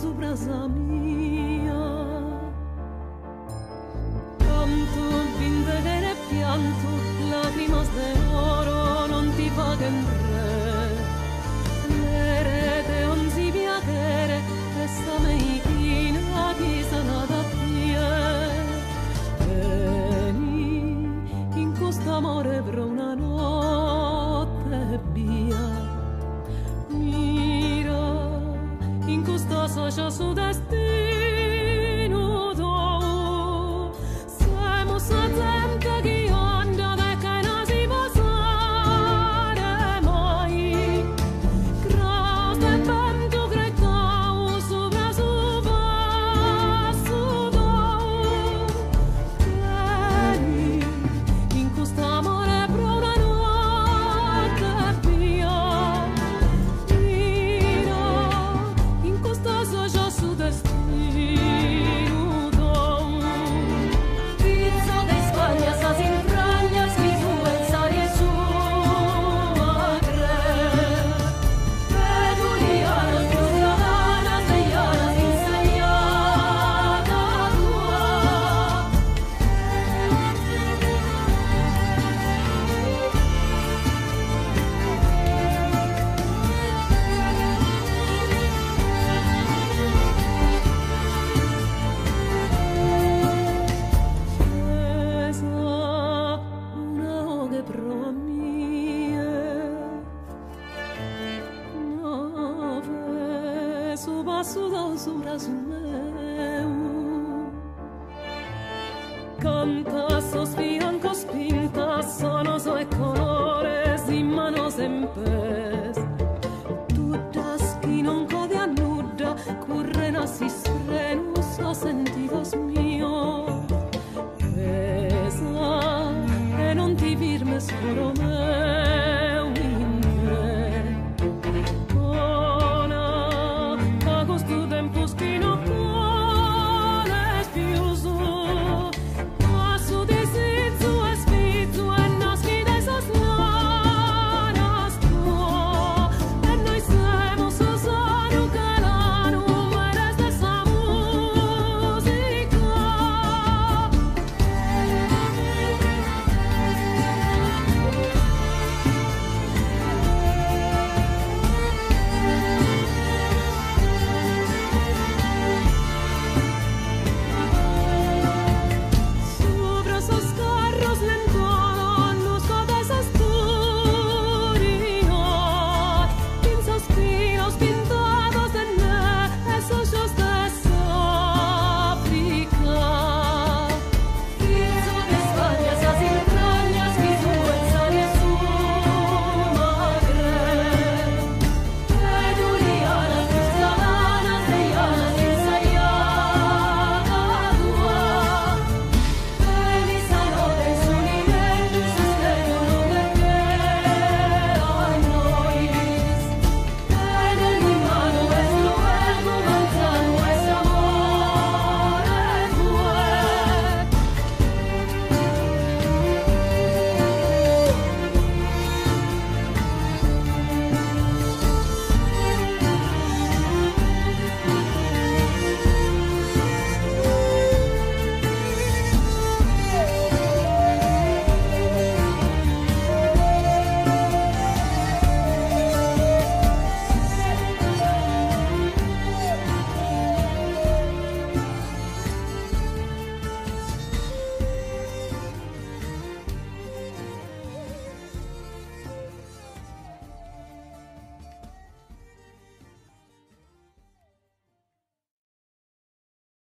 su brasa mia canto vinde vere pianto lacrimas de gustoso yo su destino. de promies. No ves su basura o oh, su brazo Cantazos blancos, pintas, sonos de colores y manos en pez.